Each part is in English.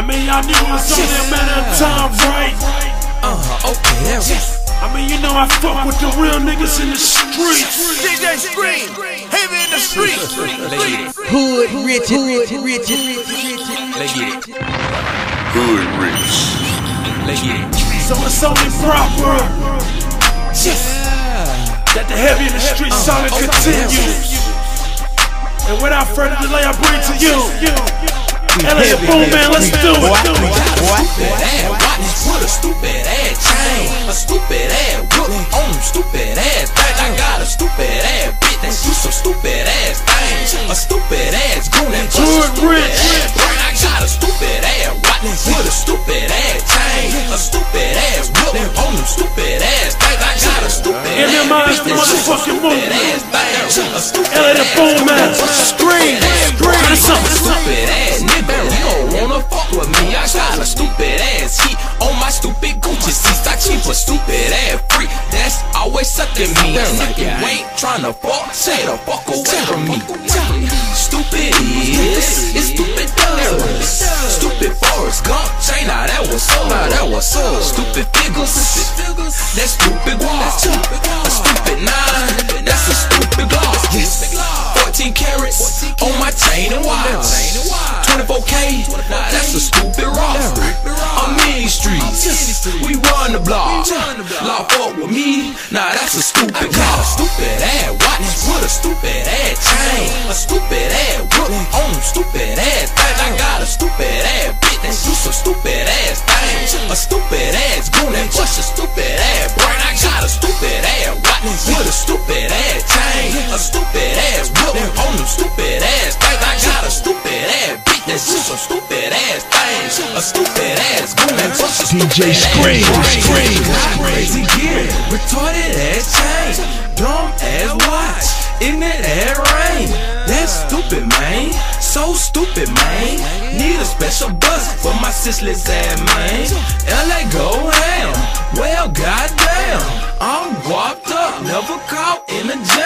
I mean, y'all knew it was only a matter of time, right? Uh, huh, okay, there we I mean, you know I fuck with the real niggas in the streets. DJ Scream, heavy in the streets. Hood, Richard, Richard, Richard, Richard. Let's get it. Hood rich. Let's get it. So it's only proper yeah. that the heavy in the street saga continues. And without further delay, I bring to you. LA Boom Man, let's do it. Stupid ass watch with a stupid ass chain. A stupid ass whip on them stupid ass things. I got a stupid ass bitch that do some stupid ass things. A stupid ass goon that a Hood stupid ass brain. I got a stupid ass watch with a stupid ass chain. A stupid ass whip on them stupid ass things. I got a stupid ass bitch that do some stupid ass things. A stupid LA the ass Boom Man. that bust a Scream, scream. Sucking me. If you ain't tryna fuck, say the fuck away from me. Stupid is, it's stupid does. Stupid Forrest Gump, chain, now that was so, now that was so. 14 carats on my chain and watch. 24K, nah, that's a stupid roster. I'm in these streets, we run the block. Law fuck with me, nah, that's a stupid car. A stupid ass watch with a stupid ass chain. A stupid ass whip on stupid ass things. I got a stupid ass bitch that do some stupid ass things. A stupid ass goon that push a stupid on them stupid ass things. I got a stupid ass bitch that do some stupid ass things. A stupid ass that bust a DJ Scream, Scream. Crazy gear, retarded ass chain, dumb ass watch, ignorant ass rain. That's stupid, man. So stupid, man. Need a special bus for my sisless ass, man. LA go ham. Well, goddamn. I'm guapped up, never caught in a jam.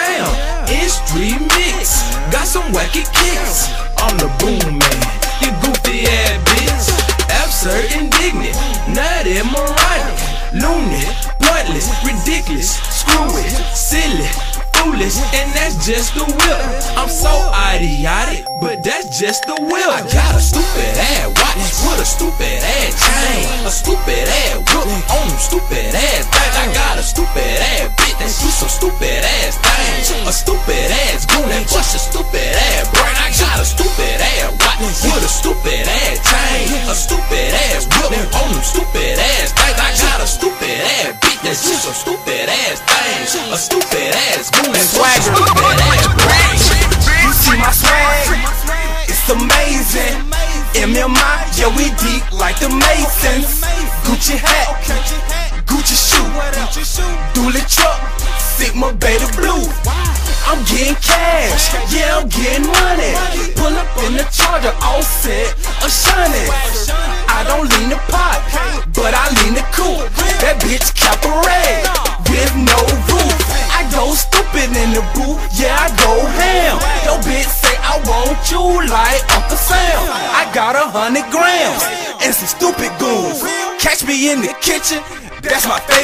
Wacky kicks. I'm the boom man, you goofy ass bitch. Absurd, indignant, nutty, moronic, loony, pointless, ridiculous, screwy, silly, foolish, and that's just the whip. I'm so idiotic, but that's just the whip. I got a stupid ass watch with a stupid ass chain, a stupid ass whip on them stupid ass things. I got a stupid ass bitch that some stupid a stupid ass goon that bust a stupid ass brain. You see my swag? It's amazing. MMI, yeah, we deep like the Masons. Gucci hat, Gucci shoe, Dooley truck, Sigma Beta Blue. I'm getting cash, yeah, I'm getting money. Pull up in the charger, all the booth, yeah, I go ham. Yo, bitch say I want you like Uncle Sam. I got a hundred grams and some stupid goons. Catch me in the kitchen, that's my favorite.